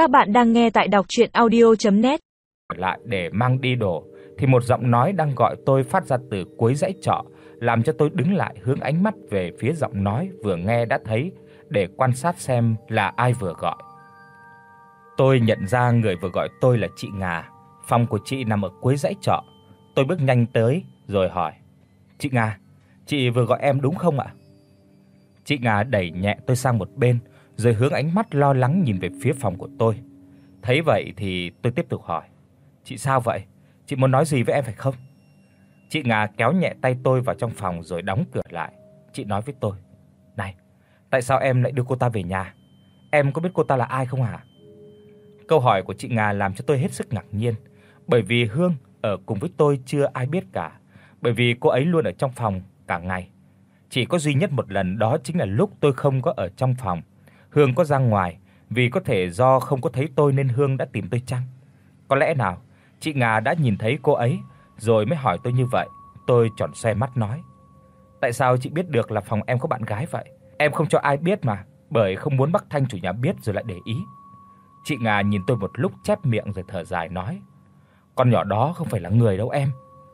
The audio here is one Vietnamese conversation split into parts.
Các bạn đang nghe tại đọc audio net Lại để mang đi đồ thì một giọng nói đang gọi tôi phát ra từ cuối dãy trọ, làm cho tôi đứng lại hướng ánh mắt về phía giọng nói vừa nghe đã thấy để quan sát xem là ai vừa gọi. Tôi nhận ra người vừa gọi tôi là chị nga phòng của chị nằm ở cuối dãy trọ. Tôi bước nhanh tới rồi hỏi: "Chị nga chị vừa gọi em đúng không ạ?" Chị nga đẩy nhẹ tôi sang một bên, rồi hướng ánh mắt lo lắng nhìn về phía phòng của tôi. Thấy vậy thì tôi tiếp tục hỏi: "Chị sao vậy? Chị muốn nói gì với em phải không?" Chị nga kéo nhẹ tay tôi vào trong phòng rồi đóng cửa lại. Chị nói với tôi: "Này, tại sao em lại đưa cô ta về nhà? Em có biết cô ta là ai không hả?" Câu hỏi của chị nga làm cho tôi hết sức ngạc nhiên, bởi vì Hương ở cùng với tôi chưa ai biết cả, bởi vì cô ấy luôn ở trong phòng cả ngày. Chỉ có duy nhất một lần đó chính là lúc tôi không có ở trong phòng. Hương có ra ngoài, vì có thể do không có thấy tôi nên Hương đã tìm tôi chăng? Có lẽ nào chị nga đã nhìn thấy cô ấy rồi mới hỏi tôi như vậy. Tôi tròn xoe mắt nói: "Tại sao chị biết được là phòng em có bạn gái vậy? Em không cho ai biết mà, bởi không muốn Bắc Thanh chủ nhà biết rồi lại để ý." Chị nga nhìn tôi một lúc chép miệng rồi thở dài nói: "Con nhỏ đó không phải là người đâu em.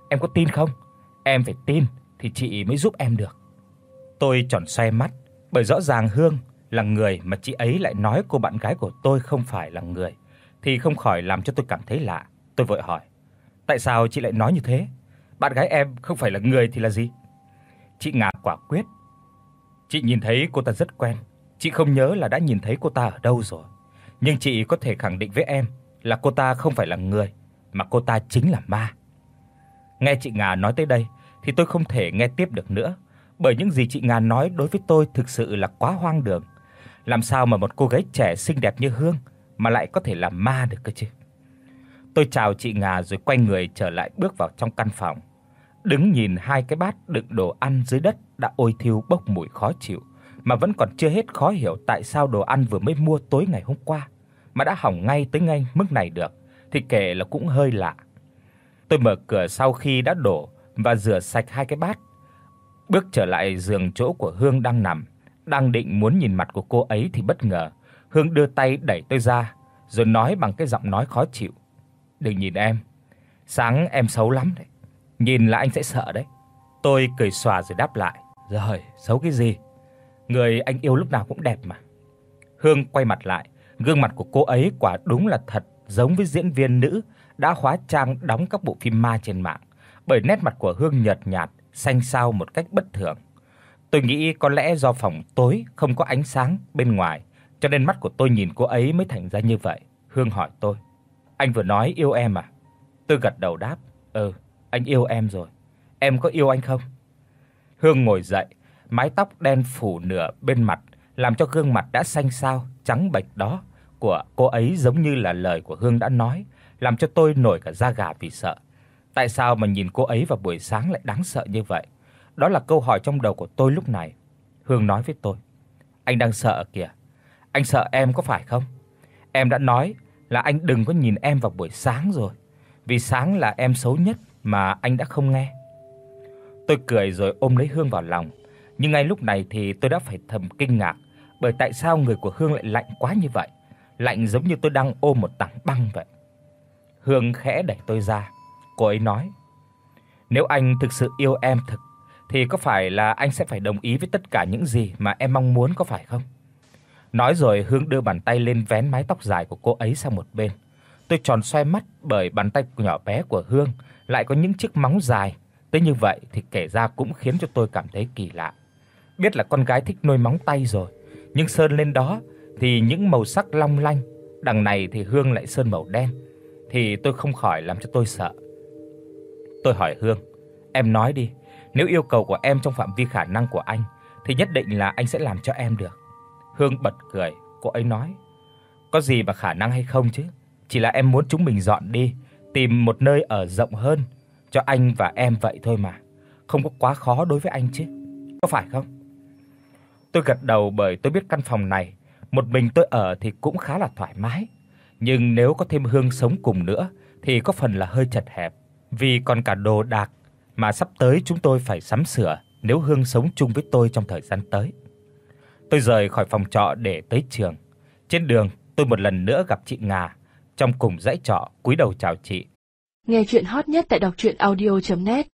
Em có tin không? Em phải tin thì chị mới giúp em được." Tôi tròn xoe mắt, bởi rõ ràng Hương là người mà chị ấy lại nói cô bạn gái của tôi không phải là người, thì không khỏi làm cho tôi cảm thấy lạ. Tôi vội hỏi: "Tại sao chị lại nói như thế? Bạn gái em không phải là người thì là gì?" Chị ngả quả quyết: "Chị nhìn thấy cô ta rất quen, chị không nhớ là đã nhìn thấy cô ta ở đâu rồi, nhưng chị có thể khẳng định với em là cô ta không phải là người, mà cô ta chính là ma." Nghe chị Ngà nói tới đây thì tôi không thể nghe tiếp được nữa, bởi những gì chị Ngà nói đối với tôi thực sự là quá hoang đường. Làm sao mà một cô gái trẻ xinh đẹp như Hương mà lại có thể làm ma được cơ chứ? Tôi chào chị Ngà rồi quay người trở lại bước vào trong căn phòng. Đứng nhìn hai cái bát đựng đồ ăn dưới đất đã ôi thiêu bốc mùi khó chịu, mà vẫn còn chưa hết khó hiểu tại sao đồ ăn vừa mới mua tối ngày hôm qua mà đã hỏng ngay tới ngay mức này được, thì kể là cũng hơi lạ. Tôi mở cửa sau khi đã đổ và rửa sạch hai cái bát, bước trở lại giường chỗ của Hương đang nằm, đang định muốn nhìn mặt của cô ấy thì bất ngờ, Hương đưa tay đẩy tôi ra, rồi nói bằng cái giọng nói khó chịu: "Đừng nhìn em, sáng em xấu lắm đấy. Nhìn là anh sẽ sợ đấy." Tôi cười xòa rồi đáp lại: dạ "Rồi, xấu cái gì? Người anh yêu lúc nào cũng đẹp mà." Hương quay mặt lại, gương mặt của cô ấy quả đúng là thật giống với diễn viên nữ đã hóa trang đóng các bộ phim ma trên mạng, bởi nét mặt của Hương nhợt nhạt, xanh xao một cách bất thường. Tôi nghĩ có lẽ do phòng tối không có ánh sáng bên ngoài, cho nên mắt của tôi nhìn cô ấy mới thành ra như vậy. Hương hỏi tôi: "Anh vừa nói yêu em à?" Tôi gật đầu đáp: "Ừ, anh yêu em rồi. Em có yêu anh không?" Hương ngồi dậy, mái tóc đen phủ nửa bên mặt, làm cho gương mặt đã xanh xao, trắng bệch đó của cô ấy giống như là lời của Hương đã nói, làm cho tôi nổi cả da gà vì sợ. Tại sao mà nhìn cô ấy vào buổi sáng lại đáng sợ như vậy? Đó là câu hỏi trong đầu của tôi lúc này. Hương nói với tôi: "Anh đang sợ kìa. Anh sợ em có phải không? Em đã nói là anh đừng có nhìn em vào buổi sáng rồi, vì sáng là em xấu nhất mà anh đã không nghe." Tôi cười rồi ôm lấy Hương vào lòng, nhưng ngay lúc này thì tôi đã phải thầm kinh ngạc, bởi tại sao người của Hương lại lạnh quá như vậy? Lạnh giống như tôi đang ôm một tảng băng vậy. Hương khẽ đẩy tôi ra, cô ấy nói: "Nếu anh thực sự yêu em thật thì có phải là anh sẽ phải đồng ý với tất cả những gì mà em mong muốn có phải không?" Nói rồi Hương đưa bàn tay lên vén mái tóc dài của cô ấy sang một bên. Tôi tròn xoe mắt bởi bàn tay nhỏ bé của Hương lại có những chiếc móng dài, tới như vậy thì kể ra cũng khiến cho tôi cảm thấy kỳ lạ. Biết là con gái thích nuôi móng tay rồi, nhưng sơn lên đó thì những màu sắc long lanh, đằng này thì Hương lại sơn màu đen, thì tôi không khỏi làm cho tôi sợ. Tôi hỏi Hương, "Em nói đi, nếu yêu cầu của em trong phạm vi khả năng của anh thì nhất định là anh sẽ làm cho em được." Hương bật cười, cô ấy nói: "Có gì mà khả năng hay không chứ, chỉ là em muốn chúng mình dọn đi, tìm một nơi ở rộng hơn cho anh và em vậy thôi mà, không có quá khó đối với anh chứ. Có phải không?" Tôi gật đầu bởi tôi biết căn phòng này một mình tôi ở thì cũng khá là thoải mái, nhưng nếu có thêm Hương sống cùng nữa thì có phần là hơi chật hẹp, vì còn cả đồ đạc mà sắp tới chúng tôi phải sắm sửa nếu Hương sống chung với tôi trong thời gian tới. Tôi rời khỏi phòng trọ để tới trường. Trên đường, tôi một lần nữa gặp chị Ngà trong cùng dãy trọ, cúi đầu chào chị. Nghe truyện hot nhất tại doctruyenaudio.net